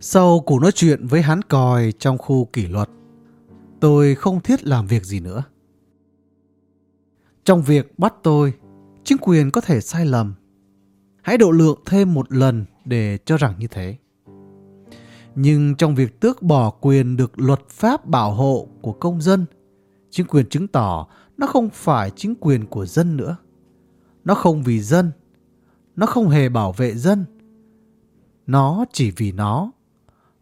Sau cuộc nói chuyện với hắn còi trong khu kỷ luật, tôi không thiết làm việc gì nữa. Trong việc bắt tôi, chính quyền có thể sai lầm. Hãy độ lượng thêm một lần để cho rằng như thế. Nhưng trong việc tước bỏ quyền được luật pháp bảo hộ của công dân, chính quyền chứng tỏ nó không phải chính quyền của dân nữa. Nó không vì dân. Nó không hề bảo vệ dân. Nó chỉ vì nó.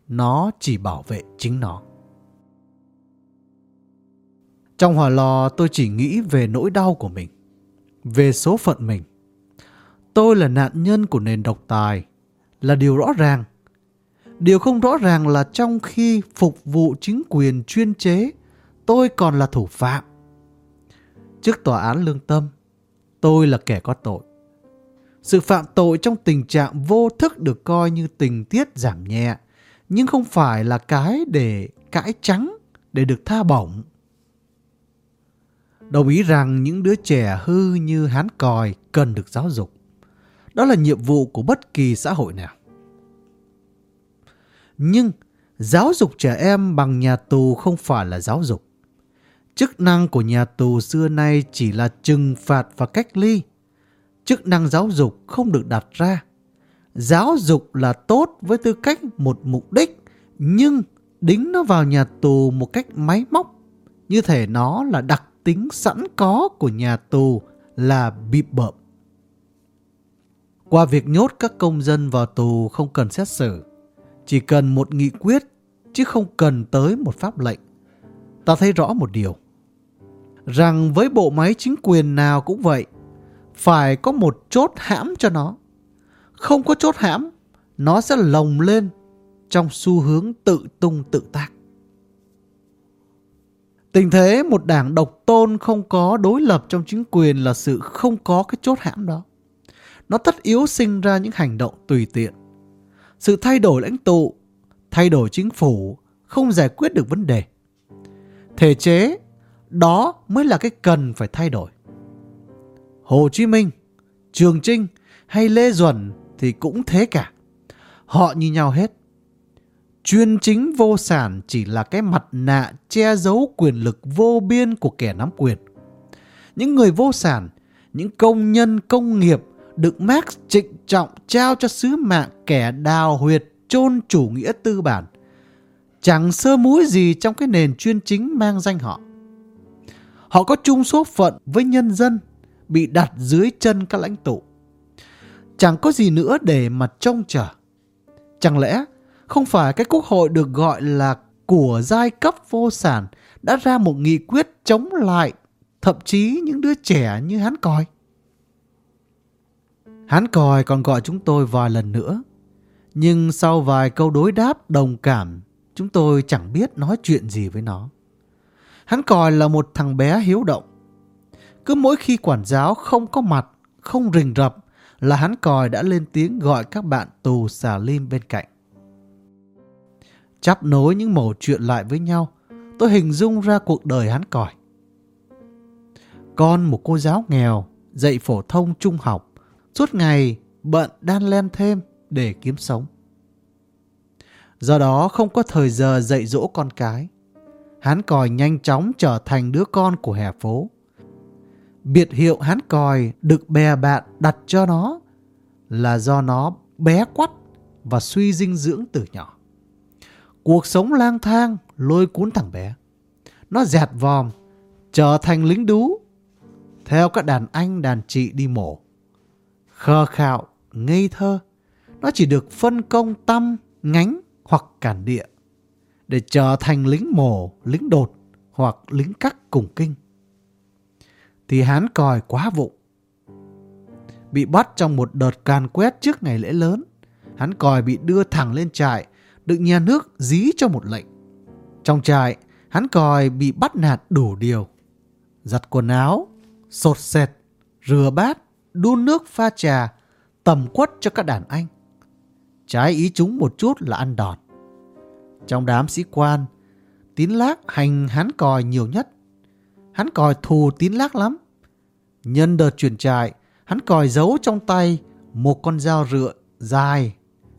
Nó chỉ bảo vệ chính nó. Trong hỏa lò tôi chỉ nghĩ về nỗi đau của mình. Về số phận mình. Tôi là nạn nhân của nền độc tài. Là điều rõ ràng. Điều không rõ ràng là trong khi phục vụ chính quyền chuyên chế, tôi còn là thủ phạm. Trước tòa án lương tâm, tôi là kẻ có tội. Sự phạm tội trong tình trạng vô thức được coi như tình tiết giảm nhẹ, nhưng không phải là cái để cãi trắng, để được tha bổng. Đồng ý rằng những đứa trẻ hư như hán còi cần được giáo dục. Đó là nhiệm vụ của bất kỳ xã hội nào. Nhưng giáo dục trẻ em bằng nhà tù không phải là giáo dục. Chức năng của nhà tù xưa nay chỉ là trừng phạt và cách ly. Chức năng giáo dục không được đặt ra. Giáo dục là tốt với tư cách một mục đích, nhưng đính nó vào nhà tù một cách máy móc. Như thể nó là đặc tính sẵn có của nhà tù là bịp bợm. Qua việc nhốt các công dân vào tù không cần xét xử, chỉ cần một nghị quyết chứ không cần tới một pháp lệnh. Ta thấy rõ một điều rằng với bộ máy chính quyền nào cũng vậy, phải có một chốt hãm cho nó. Không có chốt hãm, nó sẽ lồng lên trong xu hướng tự tung tự tác. Tình thế một đảng độc tôn không có đối lập trong chính quyền là sự không có cái chốt hãm đó. Nó tất yếu sinh ra những hành động tùy tiện. Sự thay đổi lãnh tụ, thay đổi chính phủ không giải quyết được vấn đề. Thể chế đó mới là cái cần phải thay đổi. Hồ Chí Minh, Trường Trinh hay Lê Duẩn thì cũng thế cả. Họ như nhau hết. Chuyên chính vô sản chỉ là cái mặt nạ che giấu quyền lực vô biên của kẻ nắm quyền. Những người vô sản, những công nhân công nghiệp được Marx trịnh trọng trao cho sứ mạng kẻ đào huyệt chôn chủ nghĩa tư bản. Chẳng sơ múi gì trong cái nền chuyên chính mang danh họ. Họ có chung số phận với nhân dân bị đặt dưới chân các lãnh tụ. Chẳng có gì nữa để mà trông chờ. Chẳng lẽ không phải cái quốc hội được gọi là của giai cấp vô sản đã ra một nghị quyết chống lại thậm chí những đứa trẻ như hắn còi. Hắn còi còn gọi chúng tôi vài lần nữa. Nhưng sau vài câu đối đáp đồng cảm, chúng tôi chẳng biết nói chuyện gì với nó. Hắn còi là một thằng bé hiếu động. Cứ mỗi khi quản giáo không có mặt, không rình rập là hắn còi đã lên tiếng gọi các bạn tù xà lim bên cạnh. Chắp nối những mẩu chuyện lại với nhau, tôi hình dung ra cuộc đời hắn còi. Con một cô giáo nghèo, dạy phổ thông trung học, suốt ngày bận đan len thêm để kiếm sống. Do đó không có thời giờ dạy dỗ con cái hán còi nhanh chóng trở thành đứa con của hè phố. Biệt hiệu hán còi được bè bạn đặt cho nó là do nó bé quắt và suy dinh dưỡng từ nhỏ. Cuộc sống lang thang lôi cuốn thằng bé. Nó dẹt vòm, trở thành lính đú, theo các đàn anh đàn chị đi mổ. Khờ khạo, ngây thơ, nó chỉ được phân công tâm, ngánh hoặc cản địa để trở thành lính mổ, lính đột hoặc lính cắt cùng kinh. Thì hán còi quá vụ. Bị bắt trong một đợt càn quét trước ngày lễ lớn, hắn còi bị đưa thẳng lên trại, được nhà nước dí cho một lệnh. Trong trại, hắn còi bị bắt nạt đủ điều. Giặt quần áo, sột sệt, rửa bát, đun nước pha trà, tầm quất cho các đàn anh. Trái ý chúng một chút là ăn đòn. Trong đám sĩ quan, tín lác hành hắn còi nhiều nhất. Hắn còi thù tín lác lắm. Nhân đợt chuyển trại, hắn còi giấu trong tay một con dao rựa dài,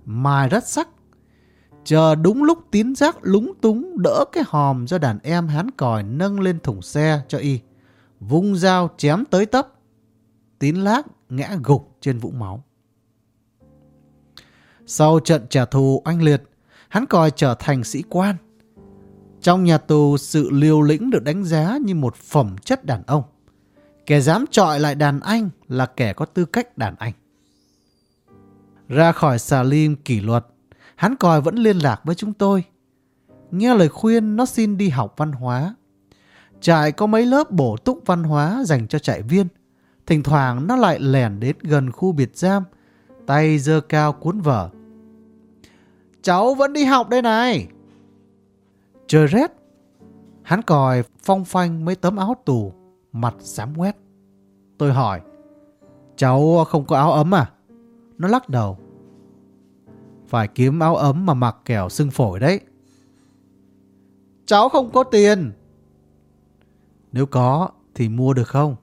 mài rất sắc. chờ đúng lúc tín giác lúng túng đỡ cái hòm do đàn em hắn còi nâng lên thùng xe cho y. Vung dao chém tới tấp. Tín lác ngã gục trên vũng máu. Sau trận trả thù oanh liệt, hắn còi trở thành sĩ quan. Trong nhà tù, sự liều lĩnh được đánh giá như một phẩm chất đàn ông. Kẻ dám trọi lại đàn anh là kẻ có tư cách đàn anh. Ra khỏi xà lim kỷ luật, hắn còi vẫn liên lạc với chúng tôi. Nghe lời khuyên nó xin đi học văn hóa. Trại có mấy lớp bổ túc văn hóa dành cho trại viên. Thỉnh thoảng nó lại lẻn đến gần khu biệt giam, tay dơ cao cuốn vở. Cháu vẫn đi học đây này. Trời rét. Hắn còi phong phanh mấy tấm áo tù, mặt xám quét. Tôi hỏi, cháu không có áo ấm à? Nó lắc đầu. Phải kiếm áo ấm mà mặc kẻo sưng phổi đấy. Cháu không có tiền. Nếu có thì mua được không?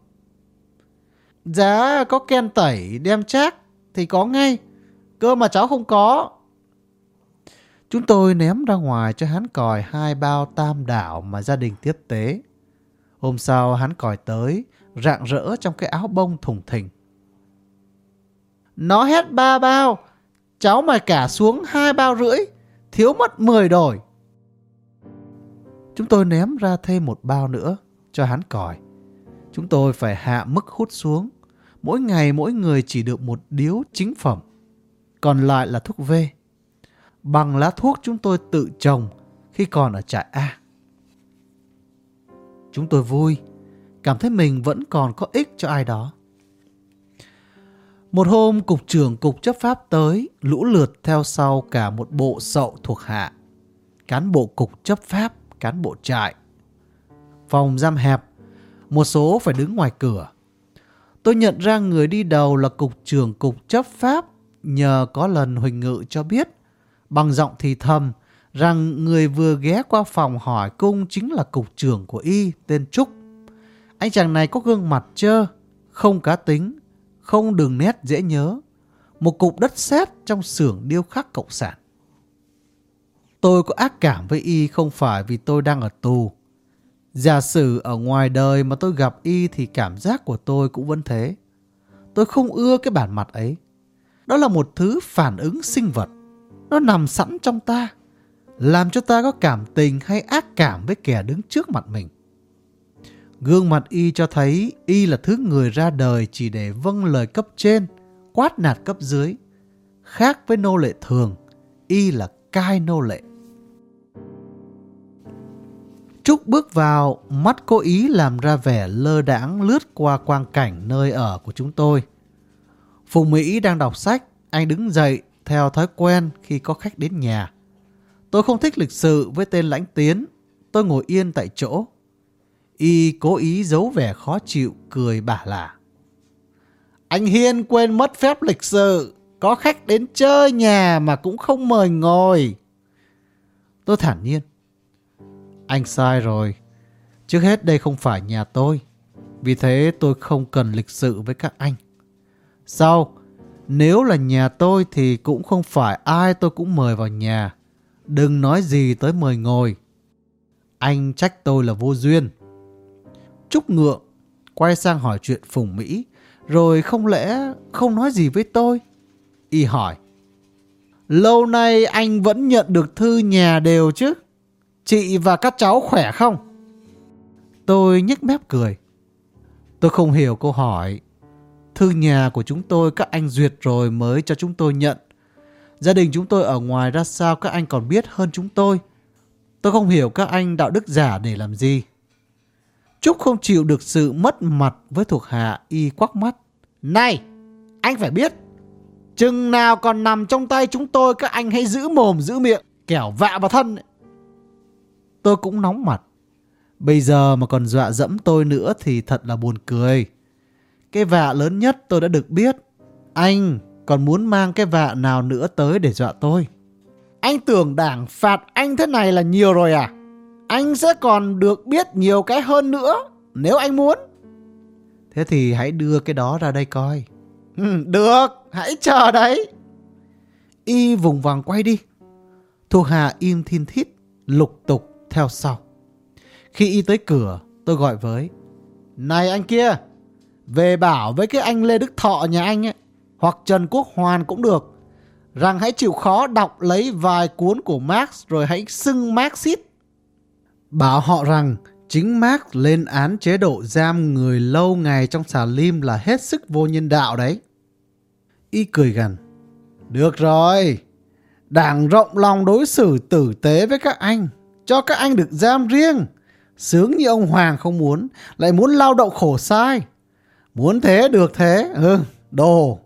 Giá có ken tẩy đem chắc thì có ngay. Cơ mà cháu không có. Chúng tôi ném ra ngoài cho hắn còi hai bao tam đảo mà gia đình tiếp tế. Hôm sau hắn còi tới, rạng rỡ trong cái áo bông thùng thình. Nó hết ba bao, cháu mà cả xuống hai bao rưỡi, thiếu mất 10 đổi. Chúng tôi ném ra thêm một bao nữa cho hắn còi. Chúng tôi phải hạ mức hút xuống. Mỗi ngày mỗi người chỉ được một điếu chính phẩm. Còn lại là thuốc V. Bằng lá thuốc chúng tôi tự trồng khi còn ở trại A. Chúng tôi vui, cảm thấy mình vẫn còn có ích cho ai đó. Một hôm cục trưởng cục chấp pháp tới, lũ lượt theo sau cả một bộ sậu thuộc hạ. Cán bộ cục chấp pháp, cán bộ trại. Phòng giam hẹp, một số phải đứng ngoài cửa. Tôi nhận ra người đi đầu là cục trưởng cục chấp pháp nhờ có lần Huỳnh Ngự cho biết bằng giọng thì thầm rằng người vừa ghé qua phòng hỏi cung chính là cục trưởng của y tên Trúc. Anh chàng này có gương mặt trơ, không cá tính, không đường nét dễ nhớ. Một cục đất sét trong xưởng điêu khắc cộng sản. Tôi có ác cảm với y không phải vì tôi đang ở tù. Giả sử ở ngoài đời mà tôi gặp y thì cảm giác của tôi cũng vẫn thế. Tôi không ưa cái bản mặt ấy. Đó là một thứ phản ứng sinh vật. Nó nằm sẵn trong ta. Làm cho ta có cảm tình hay ác cảm với kẻ đứng trước mặt mình. Gương mặt y cho thấy y là thứ người ra đời chỉ để vâng lời cấp trên, quát nạt cấp dưới. Khác với nô lệ thường, y là cai nô lệ. Trúc bước vào, mắt cố ý làm ra vẻ lơ đãng lướt qua quang cảnh nơi ở của chúng tôi. Phùng Mỹ đang đọc sách, anh đứng dậy theo thói quen khi có khách đến nhà. Tôi không thích lịch sự với tên lãnh tiến, tôi ngồi yên tại chỗ. Y cố ý giấu vẻ khó chịu, cười bả lả. Anh Hiên quên mất phép lịch sự, có khách đến chơi nhà mà cũng không mời ngồi. Tôi thản nhiên. Anh sai rồi. Trước hết đây không phải nhà tôi. Vì thế tôi không cần lịch sự với các anh. Sau, nếu là nhà tôi thì cũng không phải ai tôi cũng mời vào nhà. Đừng nói gì tới mời ngồi. Anh trách tôi là vô duyên. Trúc ngượng, quay sang hỏi chuyện Phùng Mỹ, rồi không lẽ không nói gì với tôi? Y hỏi. Lâu nay anh vẫn nhận được thư nhà đều chứ? Chị và các cháu khỏe không? Tôi nhếch mép cười. Tôi không hiểu câu hỏi. Thư nhà của chúng tôi các anh duyệt rồi mới cho chúng tôi nhận. Gia đình chúng tôi ở ngoài ra sao các anh còn biết hơn chúng tôi. Tôi không hiểu các anh đạo đức giả để làm gì. Trúc không chịu được sự mất mặt với thuộc hạ y quắc mắt. Này, anh phải biết, chừng nào còn nằm trong tay chúng tôi các anh hãy giữ mồm giữ miệng, kẻo vạ vào thân. Tôi cũng nóng mặt. Bây giờ mà còn dọa dẫm tôi nữa thì thật là buồn cười. Cái vạ lớn nhất tôi đã được biết. Anh còn muốn mang cái vạ nào nữa tới để dọa tôi. Anh tưởng đảng phạt anh thế này là nhiều rồi à? Anh sẽ còn được biết nhiều cái hơn nữa nếu anh muốn. Thế thì hãy đưa cái đó ra đây coi. Ừ, được, hãy chờ đấy. Y vùng vàng quay đi. Thu Hà im thiên thít, lục tục theo sau. Khi y tới cửa, tôi gọi với. Này anh kia, về bảo với cái anh Lê Đức Thọ nhà anh ấy, hoặc Trần Quốc Hoàn cũng được, rằng hãy chịu khó đọc lấy vài cuốn của Marx rồi hãy xưng Marxist. Bảo họ rằng chính Marx lên án chế độ giam người lâu ngày trong xà lim là hết sức vô nhân đạo đấy. Y cười gần Được rồi, đảng rộng lòng đối xử tử tế với các anh, cho các anh được giam riêng. Sướng như ông Hoàng không muốn, lại muốn lao động khổ sai. Muốn thế được thế, ừ, đồ.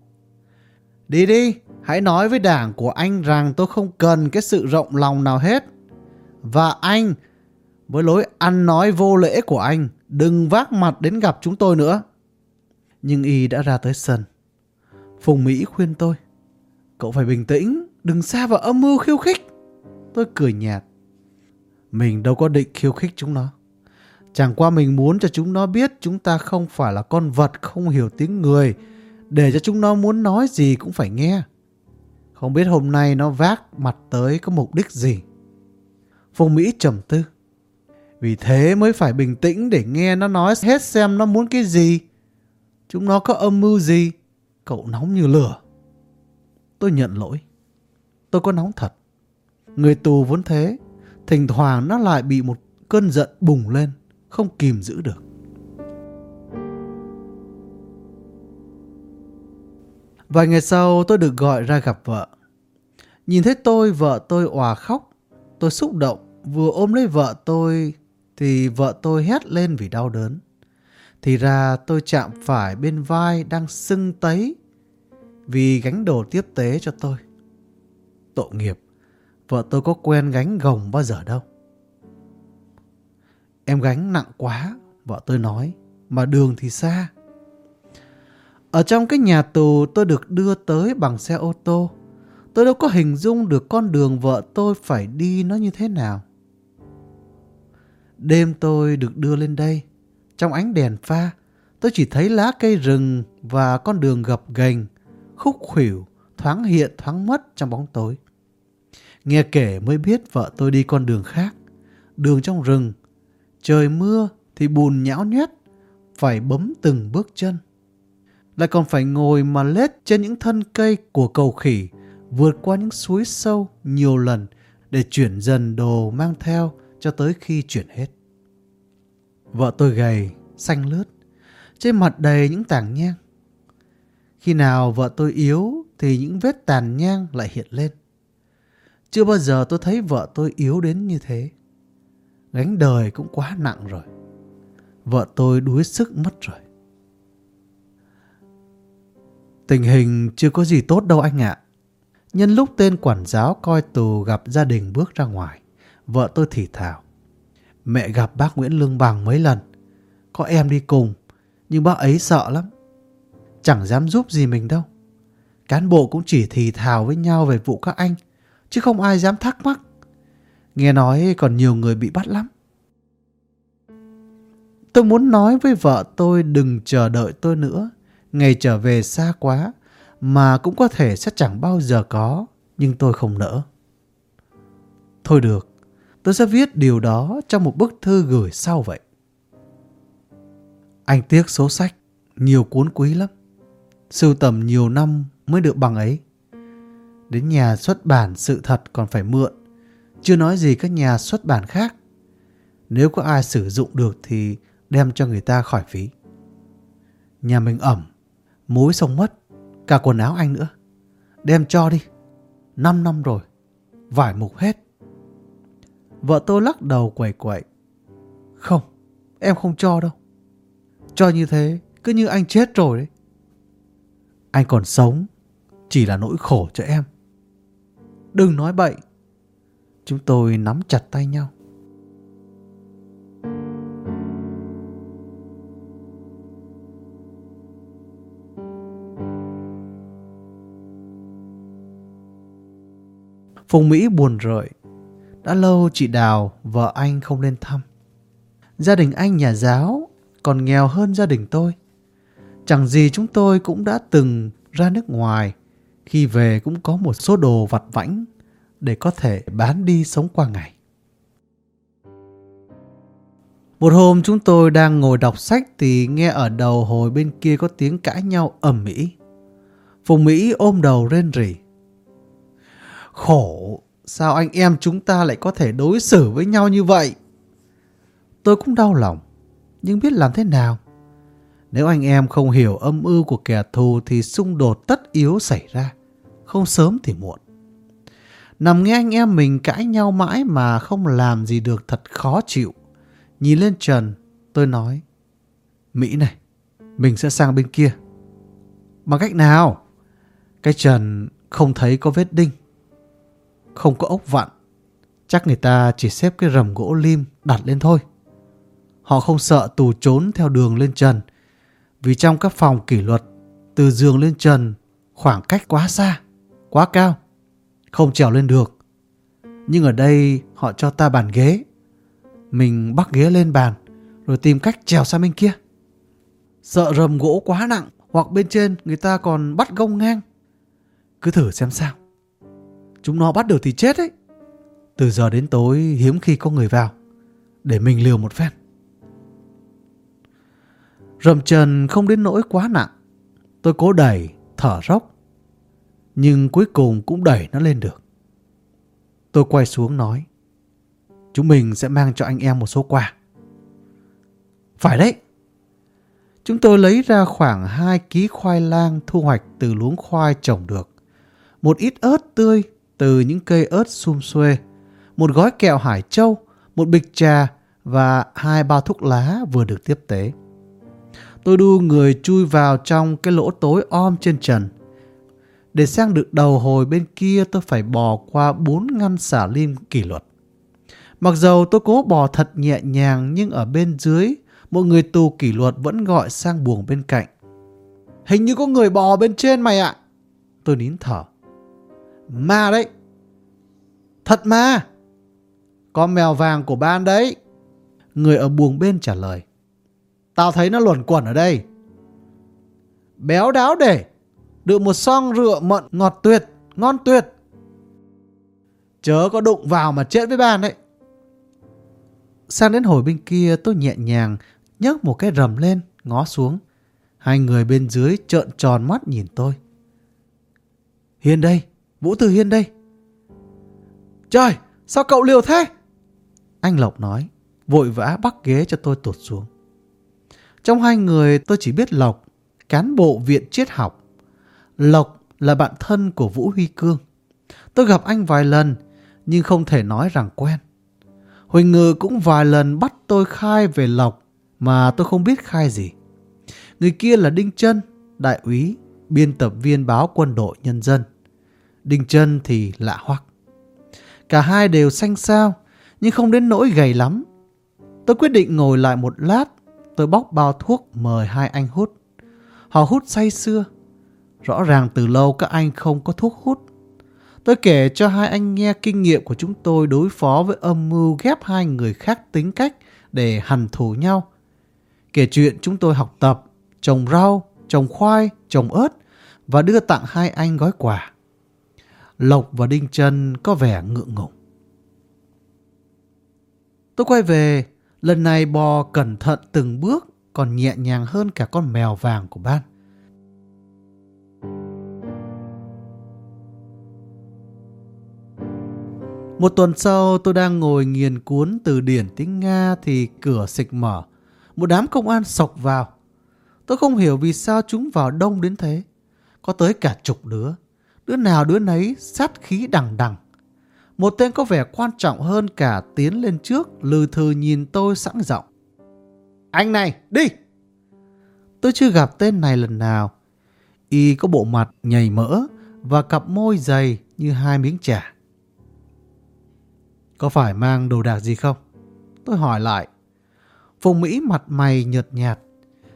Đi đi, hãy nói với đảng của anh rằng tôi không cần cái sự rộng lòng nào hết. Và anh, với lối ăn nói vô lễ của anh, đừng vác mặt đến gặp chúng tôi nữa. Nhưng y đã ra tới sân. Phùng Mỹ khuyên tôi, cậu phải bình tĩnh, đừng xa vào âm mưu khiêu khích. Tôi cười nhạt. Mình đâu có định khiêu khích chúng nó. Chẳng qua mình muốn cho chúng nó biết chúng ta không phải là con vật không hiểu tiếng người, để cho chúng nó muốn nói gì cũng phải nghe. Không biết hôm nay nó vác mặt tới có mục đích gì. Phùng Mỹ trầm tư. Vì thế mới phải bình tĩnh để nghe nó nói hết xem nó muốn cái gì. Chúng nó có âm mưu gì. Cậu nóng như lửa. Tôi nhận lỗi. Tôi có nóng thật. Người tù vốn thế. Thỉnh thoảng nó lại bị một cơn giận bùng lên. Không kìm giữ được. Vài ngày sau tôi được gọi ra gặp vợ. Nhìn thấy tôi, vợ tôi òa khóc. Tôi xúc động, vừa ôm lấy vợ tôi thì vợ tôi hét lên vì đau đớn. Thì ra tôi chạm phải bên vai đang sưng tấy vì gánh đồ tiếp tế cho tôi. Tội nghiệp, vợ tôi có quen gánh gồng bao giờ đâu. Em gánh nặng quá, vợ tôi nói, mà đường thì xa. Ở trong cái nhà tù tôi được đưa tới bằng xe ô tô. Tôi đâu có hình dung được con đường vợ tôi phải đi nó như thế nào. Đêm tôi được đưa lên đây. Trong ánh đèn pha, tôi chỉ thấy lá cây rừng và con đường gập ghềnh, khúc khuỷu, thoáng hiện thoáng mất trong bóng tối. Nghe kể mới biết vợ tôi đi con đường khác, đường trong rừng. Trời mưa thì bùn nhão nhét, phải bấm từng bước chân. Lại còn phải ngồi mà lết trên những thân cây của cầu khỉ, vượt qua những suối sâu nhiều lần để chuyển dần đồ mang theo cho tới khi chuyển hết. Vợ tôi gầy, xanh lướt, trên mặt đầy những tảng nhang. Khi nào vợ tôi yếu thì những vết tàn nhang lại hiện lên. Chưa bao giờ tôi thấy vợ tôi yếu đến như thế. Gánh đời cũng quá nặng rồi. Vợ tôi đuối sức mất rồi. Tình hình chưa có gì tốt đâu anh ạ. Nhân lúc tên quản giáo coi tù gặp gia đình bước ra ngoài, vợ tôi thì thào. Mẹ gặp bác Nguyễn Lương Bằng mấy lần. Có em đi cùng, nhưng bác ấy sợ lắm. Chẳng dám giúp gì mình đâu. Cán bộ cũng chỉ thì thào với nhau về vụ các anh, chứ không ai dám thắc mắc. Nghe nói còn nhiều người bị bắt lắm. Tôi muốn nói với vợ tôi đừng chờ đợi tôi nữa. Ngày trở về xa quá, mà cũng có thể sẽ chẳng bao giờ có, nhưng tôi không nỡ. Thôi được, tôi sẽ viết điều đó trong một bức thư gửi sau vậy. Anh tiếc số sách, nhiều cuốn quý lắm. Sưu tầm nhiều năm mới được bằng ấy. Đến nhà xuất bản sự thật còn phải mượn, chưa nói gì các nhà xuất bản khác. Nếu có ai sử dụng được thì đem cho người ta khỏi phí. Nhà mình ẩm, mối xong mất, cả quần áo anh nữa. Đem cho đi, 5 năm rồi, vải mục hết. Vợ tôi lắc đầu quẩy quẩy. Không, em không cho đâu. Cho như thế, cứ như anh chết rồi đấy. Anh còn sống, chỉ là nỗi khổ cho em. Đừng nói bậy. Chúng tôi nắm chặt tay nhau. Phùng Mỹ buồn rợi đã lâu chị Đào, vợ anh không lên thăm. Gia đình anh nhà giáo còn nghèo hơn gia đình tôi. Chẳng gì chúng tôi cũng đã từng ra nước ngoài. Khi về cũng có một số đồ vặt vãnh để có thể bán đi sống qua ngày. Một hôm chúng tôi đang ngồi đọc sách thì nghe ở đầu hồi bên kia có tiếng cãi nhau ầm ĩ. Phùng Mỹ ôm đầu rên rỉ. Khổ, sao anh em chúng ta lại có thể đối xử với nhau như vậy? Tôi cũng đau lòng, nhưng biết làm thế nào? Nếu anh em không hiểu âm ưu của kẻ thù thì xung đột tất yếu xảy ra, không sớm thì muộn. Nằm nghe anh em mình cãi nhau mãi mà không làm gì được thật khó chịu. Nhìn lên Trần, tôi nói, Mỹ này, mình sẽ sang bên kia. Bằng cách nào? Cái Trần không thấy có vết đinh, không có ốc vặn. Chắc người ta chỉ xếp cái rầm gỗ lim đặt lên thôi. Họ không sợ tù trốn theo đường lên trần, vì trong các phòng kỷ luật, từ giường lên trần khoảng cách quá xa, quá cao, không trèo lên được. Nhưng ở đây họ cho ta bàn ghế. Mình bắt ghế lên bàn, rồi tìm cách trèo sang bên kia. Sợ rầm gỗ quá nặng, hoặc bên trên người ta còn bắt gông ngang. Cứ thử xem sao. Chúng nó bắt được thì chết ấy. Từ giờ đến tối hiếm khi có người vào, để mình liều một phen. Rầm trần không đến nỗi quá nặng. Tôi cố đẩy, thở rốc. Nhưng cuối cùng cũng đẩy nó lên được. Tôi quay xuống nói. Chúng mình sẽ mang cho anh em một số quà. Phải đấy. Chúng tôi lấy ra khoảng 2 ký khoai lang thu hoạch từ luống khoai trồng được. Một ít ớt tươi từ những cây ớt sum xuê. Một gói kẹo hải châu, một bịch trà và hai bao thuốc lá vừa được tiếp tế. Tôi đu người chui vào trong cái lỗ tối om trên trần. Để sang được đầu hồi bên kia tôi phải bò qua bốn ngăn xả lim kỷ luật. Mặc dầu tôi cố bò thật nhẹ nhàng nhưng ở bên dưới, một người tù kỷ luật vẫn gọi sang buồng bên cạnh. Hình như có người bò bên trên mày ạ. Tôi nín thở. Ma đấy. Thật ma. Con mèo vàng của ban đấy. Người ở buồng bên trả lời. Tao thấy nó luẩn quẩn ở đây. Béo đáo để. Được một song rượu mận ngọt tuyệt, ngon tuyệt. Chớ có đụng vào mà chết với ban đấy. Sang đến hồi bên kia tôi nhẹ nhàng nhấc một cái rầm lên, ngó xuống. Hai người bên dưới trợn tròn mắt nhìn tôi. hiền đây, Vũ Từ Hiên đây. Trời, sao cậu liều thế? Anh Lộc nói, vội vã bắt ghế cho tôi tụt xuống. Trong hai người tôi chỉ biết Lộc, cán bộ viện triết học. Lộc là bạn thân của Vũ Huy Cương. Tôi gặp anh vài lần, nhưng không thể nói rằng quen. Huỳnh Ngư cũng vài lần bắt tôi khai về Lộc, mà tôi không biết khai gì. Người kia là Đinh Trân, đại úy, biên tập viên báo quân đội nhân dân. Đinh Trân thì lạ hoắc. Cả hai đều xanh xao, nhưng không đến nỗi gầy lắm. Tôi quyết định ngồi lại một lát tôi bóc bao thuốc mời hai anh hút. Họ hút say xưa. Rõ ràng từ lâu các anh không có thuốc hút. Tôi kể cho hai anh nghe kinh nghiệm của chúng tôi đối phó với âm mưu ghép hai người khác tính cách để hằn thù nhau. Kể chuyện chúng tôi học tập, trồng rau, trồng khoai, trồng ớt và đưa tặng hai anh gói quà. Lộc và Đinh Trân có vẻ ngượng ngùng. Tôi quay về, Lần này bò cẩn thận từng bước, còn nhẹ nhàng hơn cả con mèo vàng của ban. Một tuần sau, tôi đang ngồi nghiền cuốn từ điển tiếng Nga thì cửa xịch mở. Một đám công an sộc vào. Tôi không hiểu vì sao chúng vào đông đến thế. Có tới cả chục đứa. Đứa nào đứa nấy sát khí đằng đằng. Một tên có vẻ quan trọng hơn cả tiến lên trước, lừ thừ nhìn tôi sẵn giọng. Anh này, đi! Tôi chưa gặp tên này lần nào. Y có bộ mặt nhầy mỡ và cặp môi dày như hai miếng chả. Có phải mang đồ đạc gì không? Tôi hỏi lại. Phùng Mỹ mặt mày nhợt nhạt.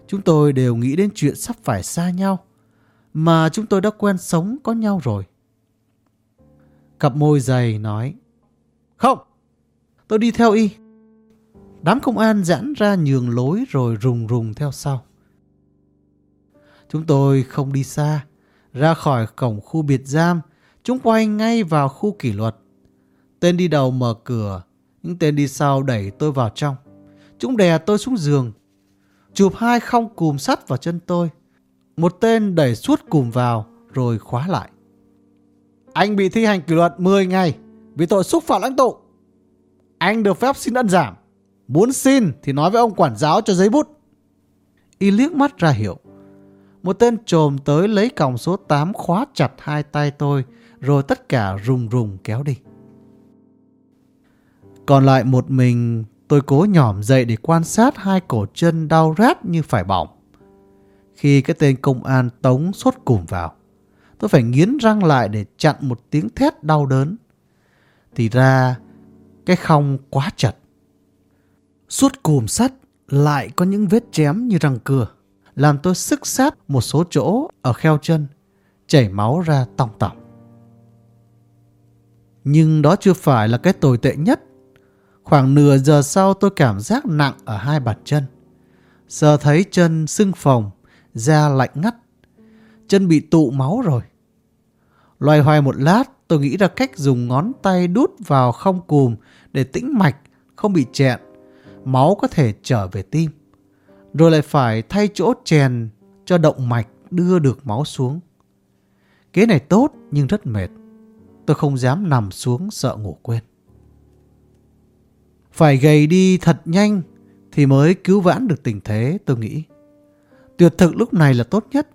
Chúng tôi đều nghĩ đến chuyện sắp phải xa nhau. Mà chúng tôi đã quen sống có nhau rồi. Cặp môi dày nói Không, tôi đi theo y. Đám công an giãn ra nhường lối rồi rùng rùng theo sau. Chúng tôi không đi xa. Ra khỏi cổng khu biệt giam, chúng quay ngay vào khu kỷ luật, Tên đi đầu mở cửa, những tên đi sau đẩy tôi vào trong. Chúng đè tôi xuống giường, chụp hai không cùm sắt vào chân tôi. Một tên đẩy suốt cùng vào rồi khóa lại. Anh bị thi hành kỷ luật 10 ngày vì tội xúc phạm lãnh tụ. Anh được phép xin ân giảm. Muốn xin thì nói với ông quản giáo cho giấy bút. Y liếc mắt ra hiệu. Một tên trồm tới lấy còng số 8 khóa chặt hai tay tôi, rồi tất cả rùng rùng kéo đi. Còn lại một mình, tôi cố nhỏm dậy để quan sát hai cổ chân đau rát như phải bỏng. Khi cái tên công an tống sốt cùm vào, tôi phải nghiến răng lại để chặn một tiếng thét đau đớn. Thì ra, cái khong quá chặt. Suốt cùm sắt lại có những vết chém như răng cưa, làm tôi sức sát một số chỗ ở kheo chân, chảy máu ra tòng tỏng. Nhưng đó chưa phải là cái tồi tệ nhất. Khoảng nửa giờ sau tôi cảm giác nặng ở hai bàn chân. Giờ thấy chân sưng phồng, da lạnh ngắt. Chân bị tụ máu rồi. Loay hoay một lát, tôi nghĩ ra cách dùng ngón tay đút vào không cùm để tĩnh mạch, không bị chẹn. Máu có thể trở về tim. Rồi lại phải thay chỗ chèn cho động mạch đưa được máu xuống. Kế này tốt nhưng rất mệt. Tôi không dám nằm xuống sợ ngủ quên. Phải gầy đi thật nhanh thì mới cứu vãn được tình thế tôi nghĩ. Tuyệt thực lúc này là tốt nhất.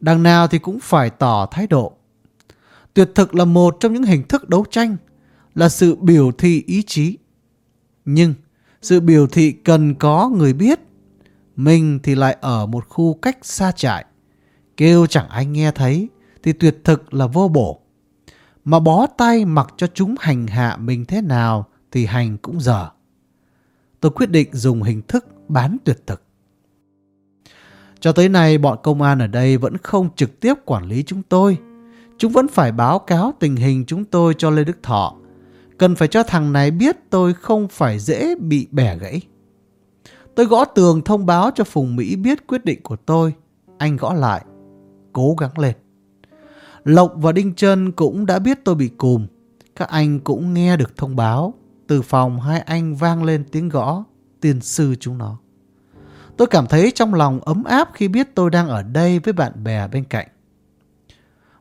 Đằng nào thì cũng phải tỏ thái độ. Tuyệt thực là một trong những hình thức đấu tranh, là sự biểu thị ý chí. Nhưng sự biểu thị cần có người biết. Mình thì lại ở một khu cách xa trại. Kêu chẳng ai nghe thấy thì tuyệt thực là vô bổ. Mà bó tay mặc cho chúng hành hạ mình thế nào thì hành cũng dở. Tôi quyết định dùng hình thức bán tuyệt thực. Cho tới nay, bọn công an ở đây vẫn không trực tiếp quản lý chúng tôi. Chúng vẫn phải báo cáo tình hình chúng tôi cho Lê Đức Thọ. Cần phải cho thằng này biết tôi không phải dễ bị bẻ gãy. Tôi gõ tường thông báo cho Phùng Mỹ biết quyết định của tôi. Anh gõ lại. Cố gắng lên. Lộc và Đinh Trân cũng đã biết tôi bị cùm. Các anh cũng nghe được thông báo. Từ phòng hai anh vang lên tiếng gõ. Tiên sư chúng nó. Tôi cảm thấy trong lòng ấm áp khi biết tôi đang ở đây với bạn bè bên cạnh.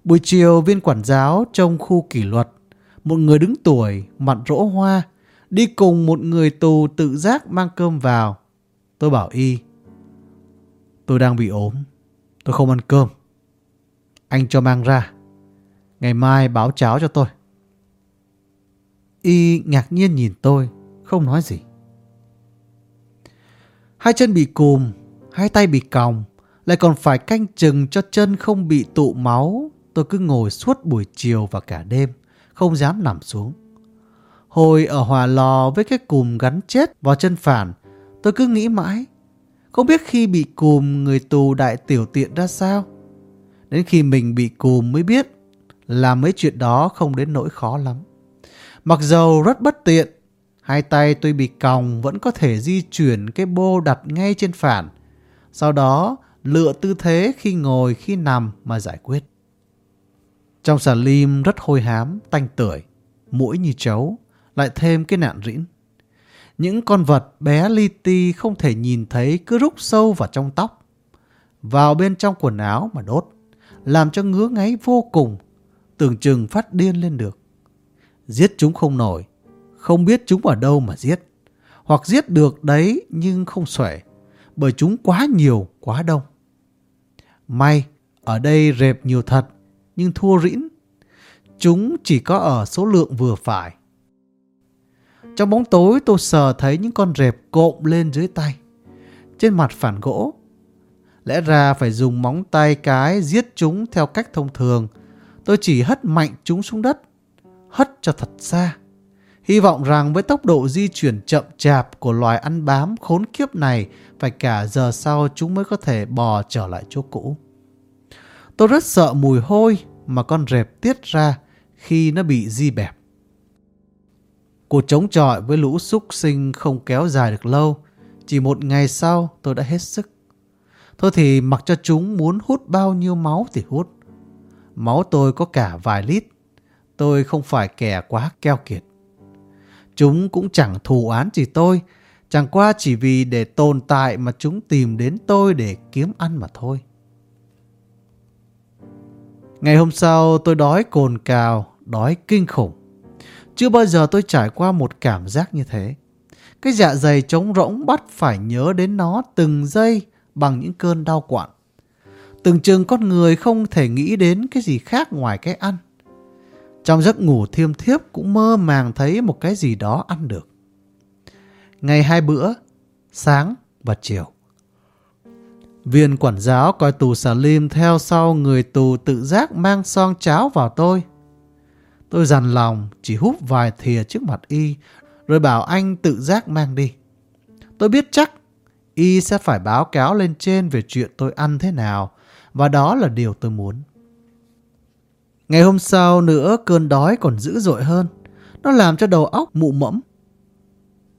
Buổi chiều viên quản giáo trong khu kỷ luật, một người đứng tuổi, mặt rỗ hoa, đi cùng một người tù tự giác mang cơm vào. Tôi bảo y, tôi đang bị ốm, tôi không ăn cơm. Anh cho mang ra, ngày mai báo cháo cho tôi. Y ngạc nhiên nhìn tôi, không nói gì. Hai chân bị cùm, hai tay bị còng, lại còn phải canh chừng cho chân không bị tụ máu. Tôi cứ ngồi suốt buổi chiều và cả đêm, không dám nằm xuống. Hồi ở hòa lò với cái cùm gắn chết vào chân phản, tôi cứ nghĩ mãi. Không biết khi bị cùm người tù đại tiểu tiện ra sao? Đến khi mình bị cùm mới biết là mấy chuyện đó không đến nỗi khó lắm. Mặc dầu rất bất tiện, hai tay tôi bị còng vẫn có thể di chuyển cái bô đặt ngay trên phản. Sau đó lựa tư thế khi ngồi khi nằm mà giải quyết. Trong xà lim rất hôi hám, tanh tưởi, mũi như chấu, lại thêm cái nạn rĩn. Những con vật bé li ti không thể nhìn thấy cứ rút sâu vào trong tóc, vào bên trong quần áo mà đốt, làm cho ngứa ngáy vô cùng, tưởng chừng phát điên lên được. Giết chúng không nổi, không biết chúng ở đâu mà giết. Hoặc giết được đấy nhưng không xuể, bởi chúng quá nhiều, quá đông. May, ở đây rệp nhiều thật, nhưng thua rĩn. Chúng chỉ có ở số lượng vừa phải. Trong bóng tối tôi sờ thấy những con rệp cộm lên dưới tay. Trên mặt phản gỗ. Lẽ ra phải dùng móng tay cái giết chúng theo cách thông thường. Tôi chỉ hất mạnh chúng xuống đất. Hất cho thật xa. Hy vọng rằng với tốc độ di chuyển chậm chạp của loài ăn bám khốn kiếp này, phải cả giờ sau chúng mới có thể bò trở lại chỗ cũ. Tôi rất sợ mùi hôi mà con rệp tiết ra khi nó bị di bẹp. Cuộc chống chọi với lũ súc sinh không kéo dài được lâu. Chỉ một ngày sau, tôi đã hết sức. Thôi thì mặc cho chúng muốn hút bao nhiêu máu thì hút. Máu tôi có cả vài lít. Tôi không phải kẻ quá keo kiệt. Chúng cũng chẳng thù án gì tôi, chẳng qua chỉ vì để tồn tại mà chúng tìm đến tôi để kiếm ăn mà thôi. Ngày hôm sau tôi đói cồn cào, đói kinh khủng. Chưa bao giờ tôi trải qua một cảm giác như thế. Cái dạ dày trống rỗng bắt phải nhớ đến nó từng giây bằng những cơn đau quặn. Từng chừng con người không thể nghĩ đến cái gì khác ngoài cái ăn. Trong giấc ngủ thiêm thiếp cũng mơ màng thấy một cái gì đó ăn được. Ngày hai bữa, sáng và chiều. Viên quản giáo coi tù xà lim theo sau người tù tự giác mang son cháo vào tôi. Tôi dằn lòng chỉ hút vài thìa trước mặt y rồi bảo anh tự giác mang đi. Tôi biết chắc y sẽ phải báo cáo lên trên về chuyện tôi ăn thế nào và đó là điều tôi muốn. Ngày hôm sau nữa cơn đói còn dữ dội hơn. Nó làm cho đầu óc mụ mẫm.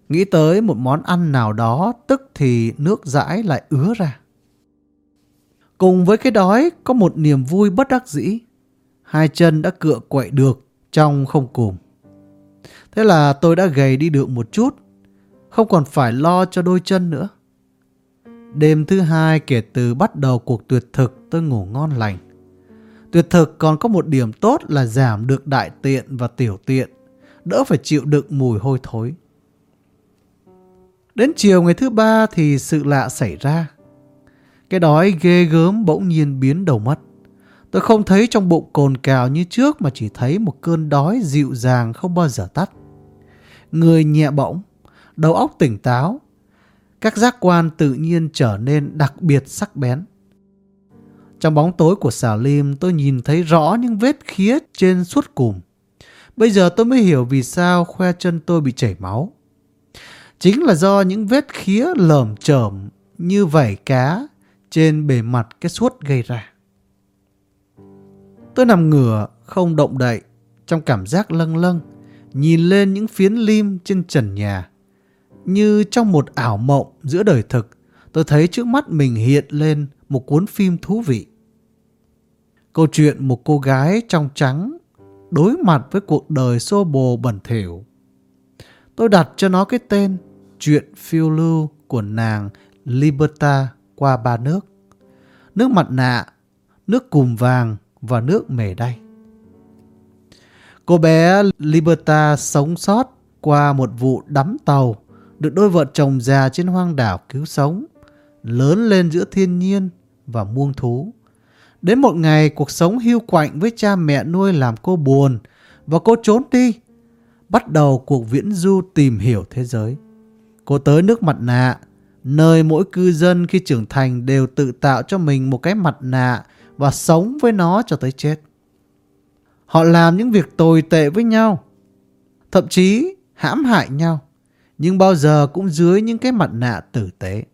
Nghĩ tới một món ăn nào đó, tức thì nước dãi lại ứa ra. Cùng với cái đói, có một niềm vui bất đắc dĩ. Hai chân đã cựa quậy được trong không cùng. Thế là tôi đã gầy đi được một chút. Không còn phải lo cho đôi chân nữa. Đêm thứ hai kể từ bắt đầu cuộc tuyệt thực, tôi ngủ ngon lành. Tuyệt thực còn có một điểm tốt là giảm được đại tiện và tiểu tiện, đỡ phải chịu đựng mùi hôi thối. Đến chiều ngày thứ ba thì sự lạ xảy ra. Cái đói ghê gớm bỗng nhiên biến đầu mất. Tôi không thấy trong bụng cồn cào như trước mà chỉ thấy một cơn đói dịu dàng không bao giờ tắt. Người nhẹ bỗng, đầu óc tỉnh táo, các giác quan tự nhiên trở nên đặc biệt sắc bén. Trong bóng tối của xà lim tôi nhìn thấy rõ những vết khía trên suốt cùng Bây giờ tôi mới hiểu vì sao khoe chân tôi bị chảy máu. Chính là do những vết khía lởm chởm như vảy cá trên bề mặt cái suốt gây ra. Tôi nằm ngửa, không động đậy, trong cảm giác lâng lâng, nhìn lên những phiến lim trên trần nhà. Như trong một ảo mộng giữa đời thực, tôi thấy trước mắt mình hiện lên một cuốn phim thú vị. Câu chuyện một cô gái trong trắng đối mặt với cuộc đời xô bồ bẩn thỉu. Tôi đặt cho nó cái tên Chuyện phiêu lưu của nàng Liberta qua ba nước. Nước mặt nạ, nước cùm vàng và nước mề đay. Cô bé Liberta sống sót qua một vụ đắm tàu được đôi vợ chồng già trên hoang đảo cứu sống, lớn lên giữa thiên nhiên và muông thú. Đến một ngày cuộc sống hưu quạnh với cha mẹ nuôi làm cô buồn và cô trốn đi. Bắt đầu cuộc viễn du tìm hiểu thế giới. Cô tới nước mặt nạ, nơi mỗi cư dân khi trưởng thành đều tự tạo cho mình một cái mặt nạ và sống với nó cho tới chết. Họ làm những việc tồi tệ với nhau, thậm chí hãm hại nhau, nhưng bao giờ cũng dưới những cái mặt nạ tử tế.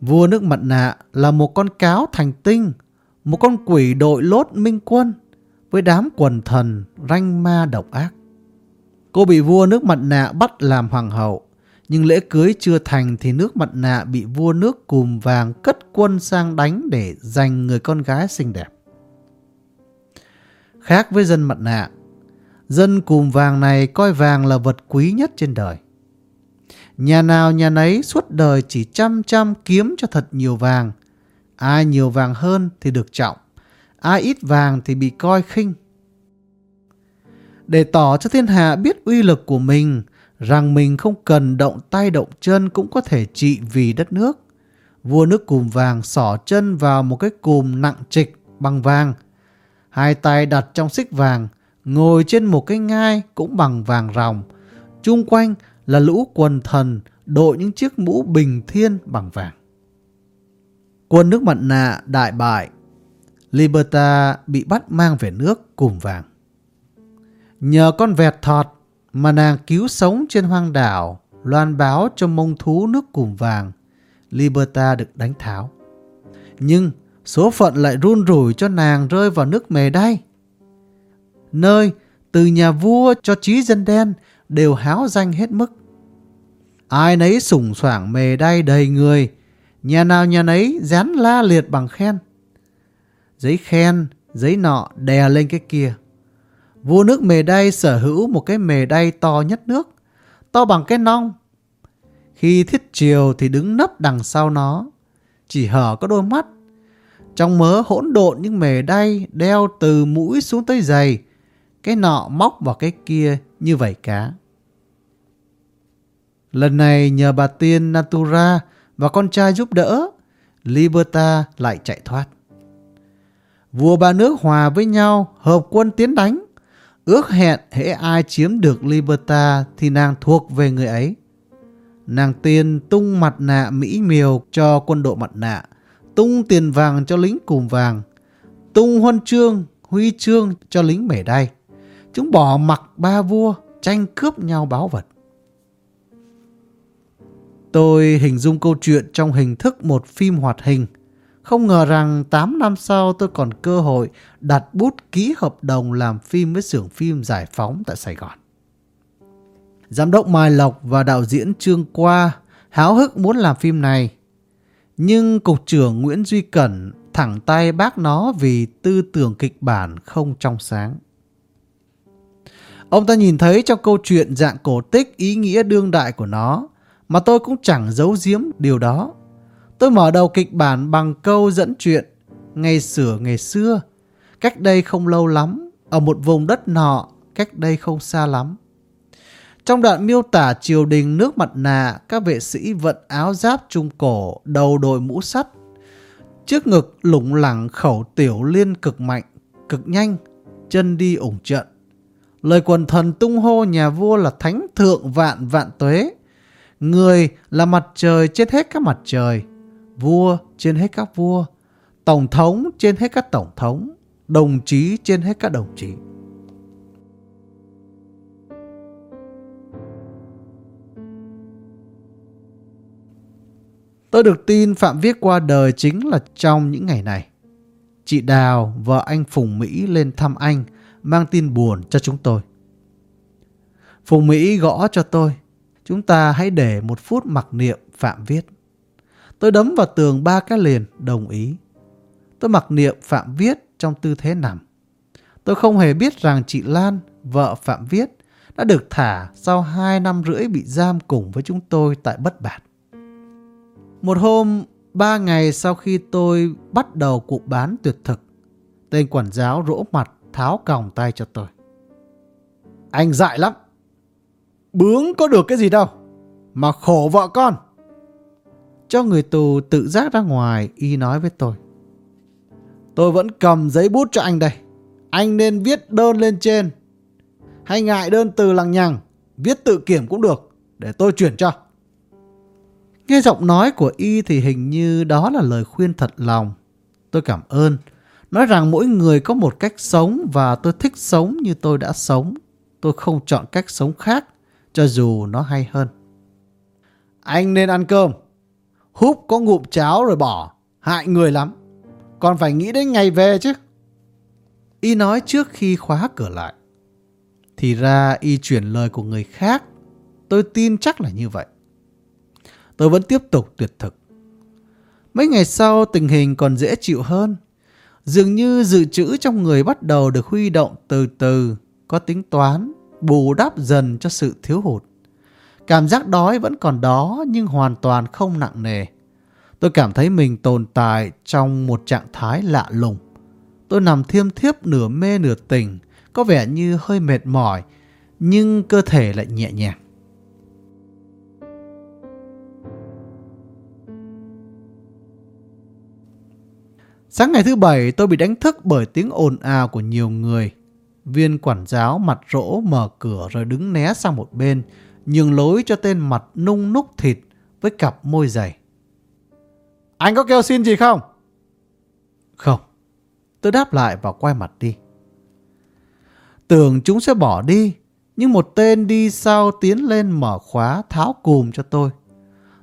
Vua nước mặt nạ là một con cáo thành tinh, một con quỷ đội lốt minh quân với đám quần thần ranh ma độc ác. Cô bị vua nước mặt nạ bắt làm hoàng hậu, nhưng lễ cưới chưa thành thì nước mặt nạ bị vua nước cùm vàng cất quân sang đánh để giành người con gái xinh đẹp. Khác với dân mặt nạ, dân cùm vàng này coi vàng là vật quý nhất trên đời. Nhà nào nhà nấy suốt đời chỉ chăm chăm kiếm cho thật nhiều vàng. Ai nhiều vàng hơn thì được trọng, ai ít vàng thì bị coi khinh. Để tỏ cho thiên hạ biết uy lực của mình, rằng mình không cần động tay động chân cũng có thể trị vì đất nước. Vua nước cùm vàng xỏ chân vào một cái cùm nặng trịch bằng vàng. Hai tay đặt trong xích vàng, ngồi trên một cái ngai cũng bằng vàng ròng. Trung quanh là lũ quần thần đội những chiếc mũ bình thiên bằng vàng. Quân nước mặt nạ đại bại, Liberta bị bắt mang về nước cùng vàng. Nhờ con vẹt thọt mà nàng cứu sống trên hoang đảo, loan báo cho mông thú nước cùng vàng, Liberta được đánh tháo. Nhưng số phận lại run rủi cho nàng rơi vào nước mề đay. Nơi từ nhà vua cho trí dân đen đều háo danh hết mức. Ai nấy sủng soảng mề đay đầy người, nhà nào nhà nấy dán la liệt bằng khen. Giấy khen, giấy nọ đè lên cái kia. Vua nước mề đay sở hữu một cái mề đay to nhất nước, to bằng cái nong. Khi thiết triều thì đứng nấp đằng sau nó, chỉ hở có đôi mắt. Trong mớ hỗn độn những mề đay đeo từ mũi xuống tới giày, cái nọ móc vào cái kia như vảy cá. Lần này nhờ bà tiên Natura và con trai giúp đỡ, Liberta lại chạy thoát. Vua ba nước hòa với nhau, hợp quân tiến đánh. Ước hẹn hễ ai chiếm được Liberta thì nàng thuộc về người ấy. Nàng tiên tung mặt nạ mỹ miều cho quân đội mặt nạ, tung tiền vàng cho lính cùm vàng, tung huân chương, huy chương cho lính mẻ đay. Chúng bỏ mặc ba vua, tranh cướp nhau báo vật. Tôi hình dung câu chuyện trong hình thức một phim hoạt hình. Không ngờ rằng 8 năm sau tôi còn cơ hội đặt bút ký hợp đồng làm phim với xưởng phim giải phóng tại Sài Gòn. Giám đốc Mai Lộc và đạo diễn Trương Qua háo hức muốn làm phim này. Nhưng cục trưởng Nguyễn Duy Cẩn thẳng tay bác nó vì tư tưởng kịch bản không trong sáng. Ông ta nhìn thấy trong câu chuyện dạng cổ tích ý nghĩa đương đại của nó mà tôi cũng chẳng giấu giếm điều đó. Tôi mở đầu kịch bản bằng câu dẫn chuyện ngày sửa ngày xưa, cách đây không lâu lắm, ở một vùng đất nọ, cách đây không xa lắm. Trong đoạn miêu tả triều đình nước mặt nạ, các vệ sĩ vận áo giáp trung cổ, đầu đội mũ sắt. Trước ngực lủng lẳng khẩu tiểu liên cực mạnh, cực nhanh, chân đi ủng trận. Lời quần thần tung hô nhà vua là thánh thượng vạn vạn tuế. Người là mặt trời trên hết các mặt trời, vua trên hết các vua, tổng thống trên hết các tổng thống, đồng chí trên hết các đồng chí. Tôi được tin Phạm Viết qua đời chính là trong những ngày này. Chị Đào, vợ anh Phùng Mỹ lên thăm anh, mang tin buồn cho chúng tôi. Phùng Mỹ gõ cho tôi. Chúng ta hãy để một phút mặc niệm Phạm Viết. Tôi đấm vào tường ba cái liền, đồng ý. Tôi mặc niệm Phạm Viết trong tư thế nằm. Tôi không hề biết rằng chị Lan, vợ Phạm Viết, đã được thả sau hai năm rưỡi bị giam cùng với chúng tôi tại Bất Bạt. Một hôm, ba ngày sau khi tôi bắt đầu cuộc bán tuyệt thực, tên quản giáo rỗ mặt tháo còng tay cho tôi. Anh dại lắm. Bướng có được cái gì đâu, mà khổ vợ con. Cho người tù tự giác ra ngoài, y nói với tôi. Tôi vẫn cầm giấy bút cho anh đây. Anh nên viết đơn lên trên. Hay ngại đơn từ lằng nhằng, viết tự kiểm cũng được, để tôi chuyển cho. Nghe giọng nói của y thì hình như đó là lời khuyên thật lòng. Tôi cảm ơn. Nói rằng mỗi người có một cách sống và tôi thích sống như tôi đã sống. Tôi không chọn cách sống khác, cho dù nó hay hơn. Anh nên ăn cơm. Húp có ngụm cháo rồi bỏ, hại người lắm. Còn phải nghĩ đến ngày về chứ. Y nói trước khi khóa cửa lại. Thì ra y chuyển lời của người khác. Tôi tin chắc là như vậy tôi vẫn tiếp tục tuyệt thực. Mấy ngày sau tình hình còn dễ chịu hơn. Dường như dự trữ trong người bắt đầu được huy động từ từ, có tính toán, bù đắp dần cho sự thiếu hụt. Cảm giác đói vẫn còn đó nhưng hoàn toàn không nặng nề. Tôi cảm thấy mình tồn tại trong một trạng thái lạ lùng. Tôi nằm thiêm thiếp nửa mê nửa tỉnh, có vẻ như hơi mệt mỏi, nhưng cơ thể lại nhẹ nhàng. Sáng ngày thứ bảy tôi bị đánh thức bởi tiếng ồn ào của nhiều người. Viên quản giáo mặt rỗ mở cửa rồi đứng né sang một bên, nhường lối cho tên mặt nung núc thịt với cặp môi dày. Anh có kêu xin gì không? Không. Tôi đáp lại và quay mặt đi. Tưởng chúng sẽ bỏ đi, nhưng một tên đi sau tiến lên mở khóa tháo cùm cho tôi.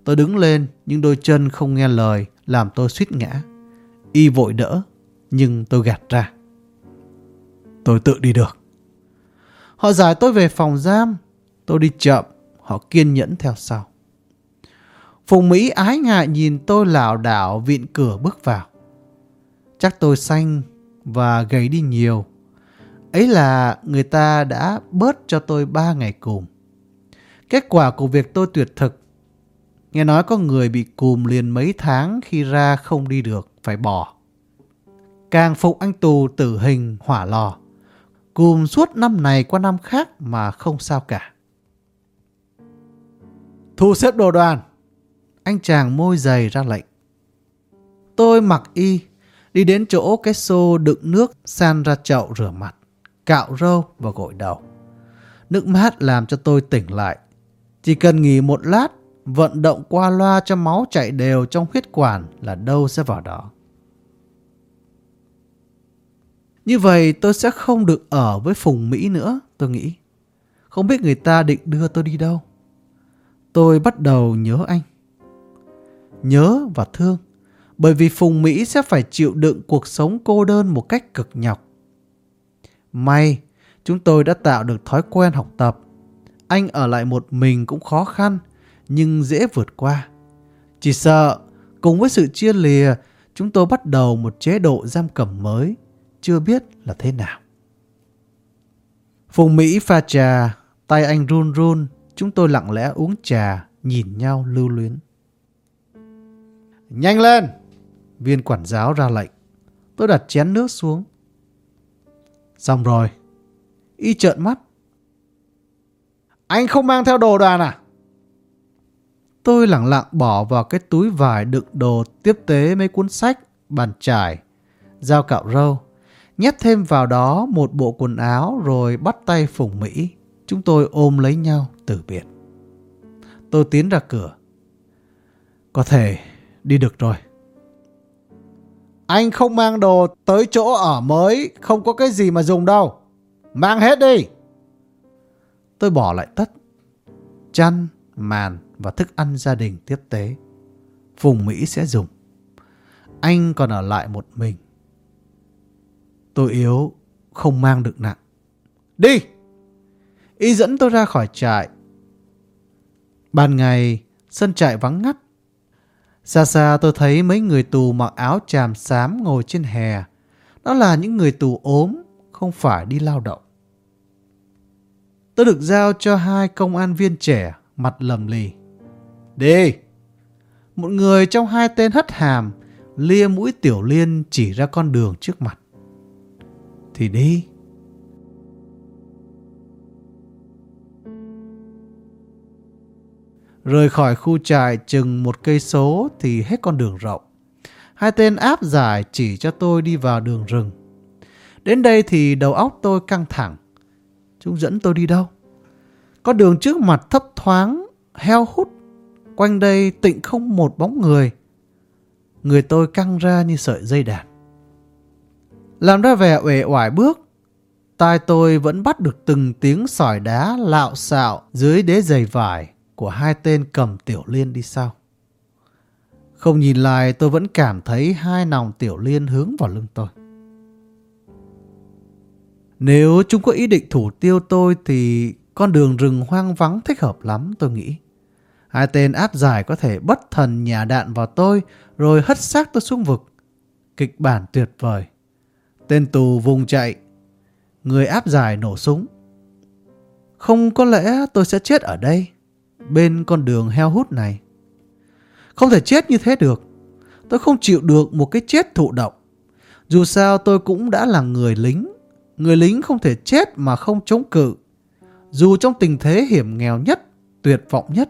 Tôi đứng lên nhưng đôi chân không nghe lời làm tôi suýt ngã. Y vội đỡ, nhưng tôi gạt ra. Tôi tự đi được. Họ giải tôi về phòng giam. Tôi đi chậm, họ kiên nhẫn theo sau. Phùng Mỹ ái ngại nhìn tôi lảo đảo vịn cửa bước vào. Chắc tôi xanh và gầy đi nhiều. Ấy là người ta đã bớt cho tôi 3 ngày cùm. Kết quả của việc tôi tuyệt thực. Nghe nói có người bị cùm liền mấy tháng khi ra không đi được, phải bỏ. Càng phục anh tù tử hình hỏa lò. Cùm suốt năm này qua năm khác mà không sao cả. Thu xếp đồ đoàn. Anh chàng môi dày ra lệnh. Tôi mặc y, đi đến chỗ cái xô đựng nước san ra chậu rửa mặt, cạo râu và gội đầu. Nước mát làm cho tôi tỉnh lại. Chỉ cần nghỉ một lát, vận động qua loa cho máu chạy đều trong huyết quản là đâu sẽ vào đó. Như vậy tôi sẽ không được ở với Phùng Mỹ nữa, tôi nghĩ. Không biết người ta định đưa tôi đi đâu. Tôi bắt đầu nhớ anh. Nhớ và thương. Bởi vì Phùng Mỹ sẽ phải chịu đựng cuộc sống cô đơn một cách cực nhọc. May, chúng tôi đã tạo được thói quen học tập. Anh ở lại một mình cũng khó khăn, nhưng dễ vượt qua. Chỉ sợ, cùng với sự chia lìa, chúng tôi bắt đầu một chế độ giam cầm mới, chưa biết là thế nào. Phùng Mỹ pha trà, tay anh run run, chúng tôi lặng lẽ uống trà, nhìn nhau lưu luyến. Nhanh lên! Viên quản giáo ra lệnh. Tôi đặt chén nước xuống. Xong rồi. Y trợn mắt. Anh không mang theo đồ đoàn à? Tôi lặng lặng bỏ vào cái túi vải đựng đồ tiếp tế mấy cuốn sách, bàn trải, dao cạo râu. Nhét thêm vào đó một bộ quần áo rồi bắt tay Phùng Mỹ. Chúng tôi ôm lấy nhau từ biệt. Tôi tiến ra cửa. Có thể đi được rồi. Anh không mang đồ tới chỗ ở mới, không có cái gì mà dùng đâu. Mang hết đi. Tôi bỏ lại tất. Chăn, màn và thức ăn gia đình tiếp tế. Phùng Mỹ sẽ dùng. Anh còn ở lại một mình. Tôi yếu, không mang được nặng. Đi! Y dẫn tôi ra khỏi trại. Ban ngày, sân trại vắng ngắt. Xa xa tôi thấy mấy người tù mặc áo tràm xám ngồi trên hè. Đó là những người tù ốm, không phải đi lao động. Tôi được giao cho hai công an viên trẻ, mặt lầm lì. Đi! Một người trong hai tên hất hàm, lia mũi tiểu liên chỉ ra con đường trước mặt. Thì đi! Rời khỏi khu trại chừng một cây số thì hết con đường rộng. Hai tên áp giải chỉ cho tôi đi vào đường rừng. Đến đây thì đầu óc tôi căng thẳng. Chúng dẫn tôi đi đâu? Con đường trước mặt thấp thoáng, heo hút. Quanh đây tịnh không một bóng người. Người tôi căng ra như sợi dây đàn. Làm ra vẻ uể oải bước. Tai tôi vẫn bắt được từng tiếng sỏi đá lạo xạo dưới đế giày vải của hai tên cầm tiểu liên đi sau. Không nhìn lại, tôi vẫn cảm thấy hai nòng tiểu liên hướng vào lưng tôi. Nếu chúng có ý định thủ tiêu tôi thì con đường rừng hoang vắng thích hợp lắm, tôi nghĩ. Hai tên áp giải có thể bất thần nhà đạn vào tôi, rồi hất xác tôi xuống vực. Kịch bản tuyệt vời. Tên tù vùng chạy. Người áp giải nổ súng. Không có lẽ tôi sẽ chết ở đây bên con đường heo hút này. Không thể chết như thế được. Tôi không chịu được một cái chết thụ động. Dù sao tôi cũng đã là người lính. Người lính không thể chết mà không chống cự. Dù trong tình thế hiểm nghèo nhất, tuyệt vọng nhất.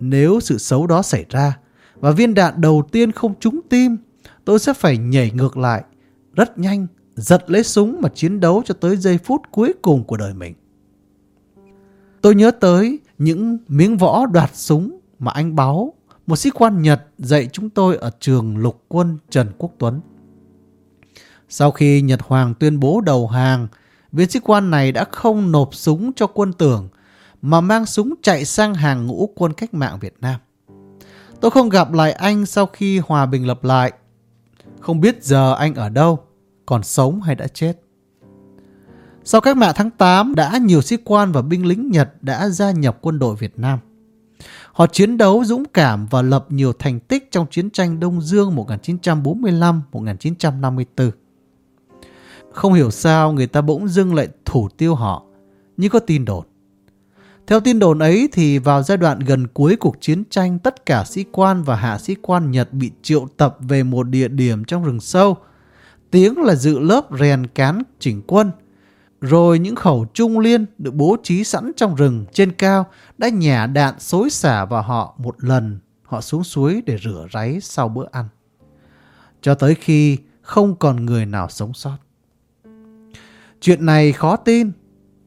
Nếu sự xấu đó xảy ra và viên đạn đầu tiên không trúng tim, tôi sẽ phải nhảy ngược lại, rất nhanh, giật lấy súng mà chiến đấu cho tới giây phút cuối cùng của đời mình. Tôi nhớ tới những miếng võ đoạt súng mà anh báo một sĩ quan Nhật dạy chúng tôi ở trường lục quân Trần Quốc Tuấn. Sau khi Nhật Hoàng tuyên bố đầu hàng, viên sĩ quan này đã không nộp súng cho quân tưởng mà mang súng chạy sang hàng ngũ quân cách mạng Việt Nam. Tôi không gặp lại anh sau khi hòa bình lập lại. Không biết giờ anh ở đâu, còn sống hay đã chết. Sau cách mạng tháng 8 đã nhiều sĩ quan và binh lính Nhật đã gia nhập quân đội Việt Nam. Họ chiến đấu dũng cảm và lập nhiều thành tích trong chiến tranh Đông Dương 1945-1954. Không hiểu sao người ta bỗng dưng lại thủ tiêu họ, như có tin đồn. Theo tin đồn ấy thì vào giai đoạn gần cuối cuộc chiến tranh, tất cả sĩ quan và hạ sĩ quan Nhật bị triệu tập về một địa điểm trong rừng sâu. Tiếng là dự lớp rèn cán chỉnh quân. Rồi những khẩu trung liên được bố trí sẵn trong rừng trên cao đã nhả đạn xối xả vào họ một lần. Họ xuống suối để rửa ráy sau bữa ăn. Cho tới khi không còn người nào sống sót. Chuyện này khó tin.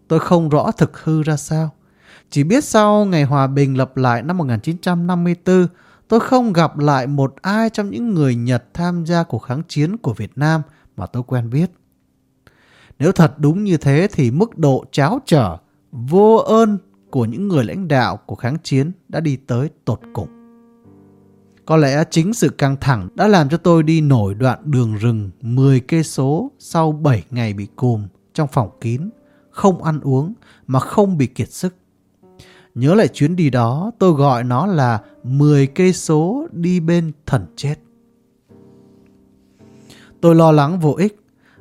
Tôi không rõ thực hư ra sao. Chỉ biết sau ngày hòa bình lập lại năm 1954, tôi không gặp lại một ai trong những người Nhật tham gia cuộc kháng chiến của Việt Nam mà tôi quen biết. Nếu thật đúng như thế thì mức độ cháo trở, vô ơn của những người lãnh đạo của kháng chiến đã đi tới tột cùng. Có lẽ chính sự căng thẳng đã làm cho tôi đi nổi đoạn đường rừng 10 cây số sau 7 ngày bị cùm trong phòng kín, không ăn uống mà không bị kiệt sức. Nhớ lại chuyến đi đó, tôi gọi nó là 10 cây số đi bên thần chết. Tôi lo lắng vô ích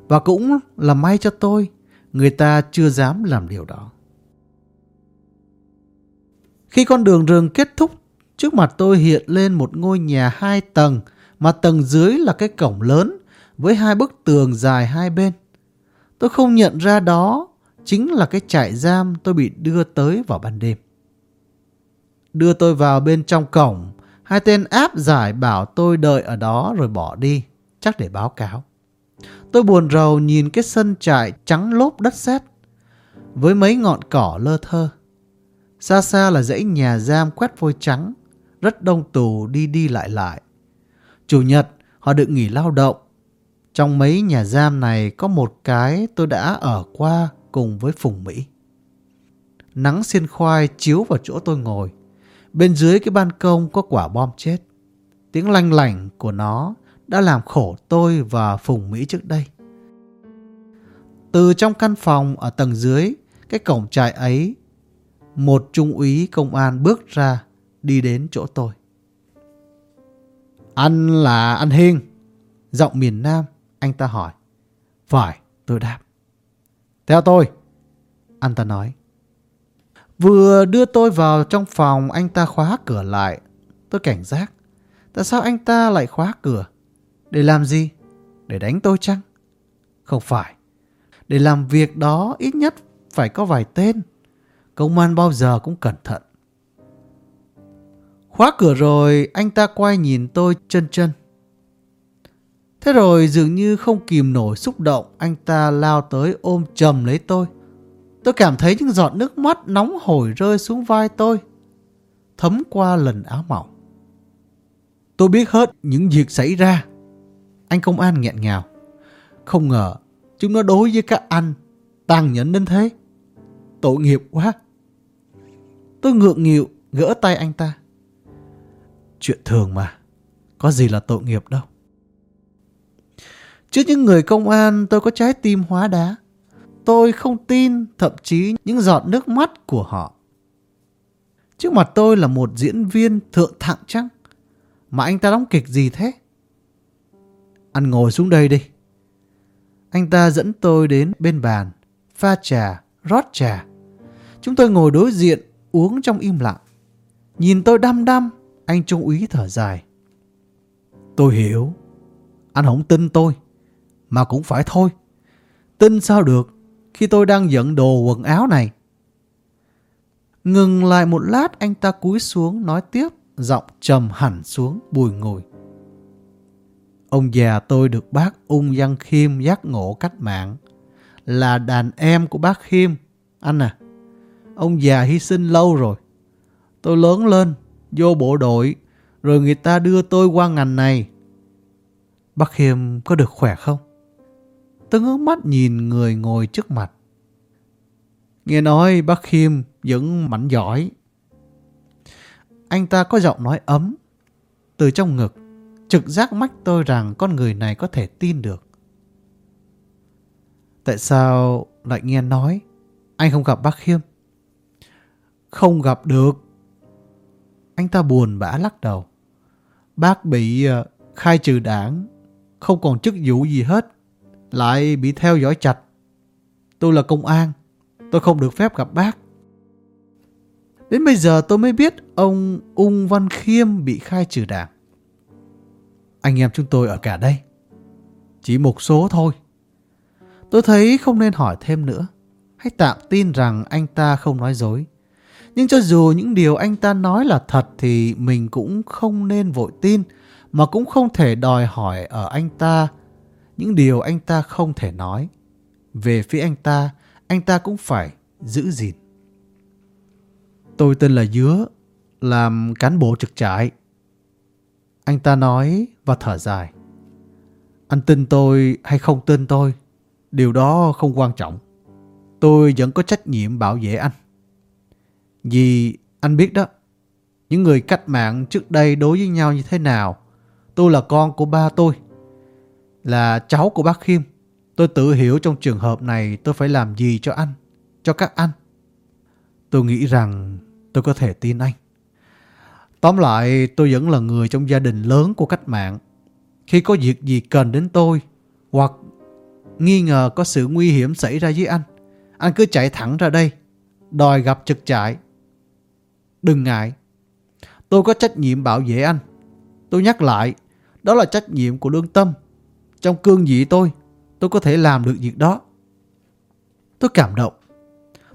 và cũng là may cho tôi, người ta chưa dám làm điều đó. Khi con đường rừng kết thúc, trước mặt tôi hiện lên một ngôi nhà hai tầng mà tầng dưới là cái cổng lớn với hai bức tường dài hai bên. Tôi không nhận ra đó chính là cái trại giam tôi bị đưa tới vào ban đêm đưa tôi vào bên trong cổng. Hai tên áp giải bảo tôi đợi ở đó rồi bỏ đi, chắc để báo cáo. Tôi buồn rầu nhìn cái sân trại trắng lốp đất sét với mấy ngọn cỏ lơ thơ. Xa xa là dãy nhà giam quét vôi trắng, rất đông tù đi đi lại lại. Chủ nhật họ được nghỉ lao động. Trong mấy nhà giam này có một cái tôi đã ở qua cùng với Phùng Mỹ. Nắng xiên khoai chiếu vào chỗ tôi ngồi. Bên dưới cái ban công có quả bom chết. Tiếng lanh lảnh của nó đã làm khổ tôi và Phùng Mỹ trước đây. Từ trong căn phòng ở tầng dưới, cái cổng trại ấy, một trung úy công an bước ra, đi đến chỗ tôi. Anh là anh Hiên. Giọng miền Nam, anh ta hỏi. Phải, tôi đáp. Theo tôi. Anh ta nói. Vừa đưa tôi vào trong phòng, anh ta khóa cửa lại. Tôi cảnh giác. Tại sao anh ta lại khóa cửa? Để làm gì? Để đánh tôi chăng? Không phải. Để làm việc đó ít nhất phải có vài tên. Công an bao giờ cũng cẩn thận. Khóa cửa rồi, anh ta quay nhìn tôi chân chân. Thế rồi dường như không kìm nổi xúc động, anh ta lao tới ôm chầm lấy tôi. Tôi cảm thấy những giọt nước mắt nóng hổi rơi xuống vai tôi, thấm qua lần áo mỏng. Tôi biết hết những việc xảy ra. Anh công an nghẹn ngào. Không ngờ chúng nó đối với các anh tàn nhẫn đến thế. Tội nghiệp quá. Tôi ngượng nghịu gỡ tay anh ta. Chuyện thường mà, có gì là tội nghiệp đâu. Trước những người công an tôi có trái tim hóa đá. Tôi không tin thậm chí những giọt nước mắt của họ. Trước mặt tôi là một diễn viên thượng thặng chắc. Mà anh ta đóng kịch gì thế? ăn ngồi xuống đây đi. Anh ta dẫn tôi đến bên bàn, pha trà, rót trà. Chúng tôi ngồi đối diện, uống trong im lặng. Nhìn tôi đăm đăm, anh trung úy thở dài. Tôi hiểu. Anh không tin tôi. Mà cũng phải thôi. Tin sao được khi tôi đang dẫn đồ quần áo này. Ngừng lại một lát anh ta cúi xuống nói tiếp, giọng trầm hẳn xuống bùi ngồi. Ông già tôi được bác Ung Văn Khiêm giác ngộ cách mạng, là đàn em của bác Khiêm. Anh à, ông già hy sinh lâu rồi. Tôi lớn lên, vô bộ đội, rồi người ta đưa tôi qua ngành này. Bác Khiêm có được khỏe không? Tôi ngước mắt nhìn người ngồi trước mặt. Nghe nói bác Khiêm vẫn mạnh giỏi. Anh ta có giọng nói ấm. Từ trong ngực, trực giác mách tôi rằng con người này có thể tin được. Tại sao lại nghe nói anh không gặp bác Khiêm? Không gặp được. Anh ta buồn bã lắc đầu. Bác bị ờ, khai trừ đảng, không còn chức vụ gì hết lại bị theo dõi chặt. Tôi là công an, tôi không được phép gặp bác. Đến bây giờ tôi mới biết ông Ung Văn Khiêm bị khai trừ đảng. Anh em chúng tôi ở cả đây. Chỉ một số thôi. Tôi thấy không nên hỏi thêm nữa. Hãy tạm tin rằng anh ta không nói dối. Nhưng cho dù những điều anh ta nói là thật thì mình cũng không nên vội tin mà cũng không thể đòi hỏi ở anh ta những điều anh ta không thể nói. Về phía anh ta, anh ta cũng phải giữ gìn. Tôi tên là Dứa, làm cán bộ trực trại. Anh ta nói và thở dài. Anh tin tôi hay không tin tôi, điều đó không quan trọng. Tôi vẫn có trách nhiệm bảo vệ anh. Vì anh biết đó, những người cách mạng trước đây đối với nhau như thế nào. Tôi là con của ba tôi, là cháu của bác Khiêm. Tôi tự hiểu trong trường hợp này tôi phải làm gì cho anh, cho các anh. Tôi nghĩ rằng tôi có thể tin anh. Tóm lại, tôi vẫn là người trong gia đình lớn của cách mạng. Khi có việc gì cần đến tôi, hoặc nghi ngờ có sự nguy hiểm xảy ra với anh, anh cứ chạy thẳng ra đây, đòi gặp trực trại. Đừng ngại, tôi có trách nhiệm bảo vệ anh. Tôi nhắc lại, đó là trách nhiệm của lương tâm. Trong cương vị tôi, tôi có thể làm được việc đó. Tôi cảm động.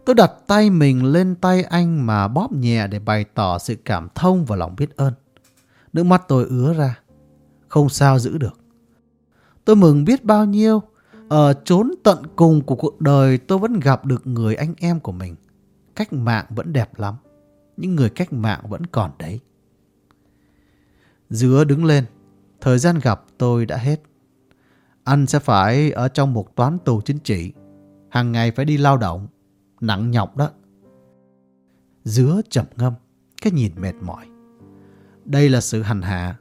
Tôi đặt tay mình lên tay anh mà bóp nhẹ để bày tỏ sự cảm thông và lòng biết ơn. Nước mắt tôi ứa ra. Không sao giữ được. Tôi mừng biết bao nhiêu. Ở chốn tận cùng của cuộc đời tôi vẫn gặp được người anh em của mình. Cách mạng vẫn đẹp lắm. Những người cách mạng vẫn còn đấy. Dứa đứng lên. Thời gian gặp tôi đã hết. Anh sẽ phải ở trong một toán tù chính trị. Hàng ngày phải đi lao động nặng nhọc đó. Dứa trầm ngâm, cái nhìn mệt mỏi. Đây là sự hành hạ.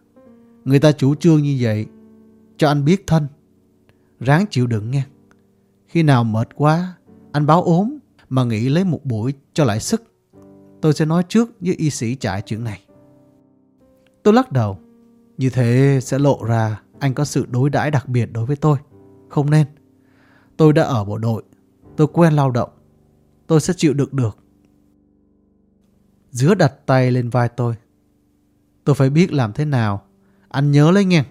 Người ta chủ trương như vậy, cho anh biết thân. Ráng chịu đựng nghe. Khi nào mệt quá, anh báo ốm mà nghỉ lấy một buổi cho lại sức. Tôi sẽ nói trước với y sĩ trại chuyện này. Tôi lắc đầu. Như thế sẽ lộ ra anh có sự đối đãi đặc biệt đối với tôi. Không nên. Tôi đã ở bộ đội. Tôi quen lao động tôi sẽ chịu được được. Dứa đặt tay lên vai tôi. Tôi phải biết làm thế nào. Anh nhớ lấy nghe.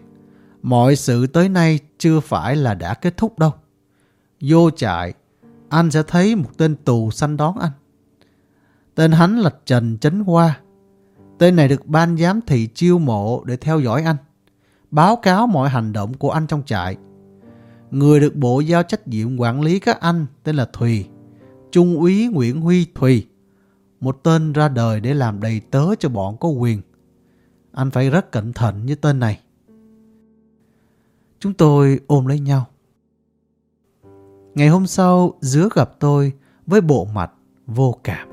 Mọi sự tới nay chưa phải là đã kết thúc đâu. Vô trại, anh sẽ thấy một tên tù săn đón anh. Tên hắn là Trần Chấn Hoa. Tên này được ban giám thị chiêu mộ để theo dõi anh. Báo cáo mọi hành động của anh trong trại. Người được bộ giao trách nhiệm quản lý các anh tên là Thùy. Trung úy Nguyễn Huy Thùy, một tên ra đời để làm đầy tớ cho bọn có quyền. Anh phải rất cẩn thận với tên này. Chúng tôi ôm lấy nhau. Ngày hôm sau, Dứa gặp tôi với bộ mặt vô cảm.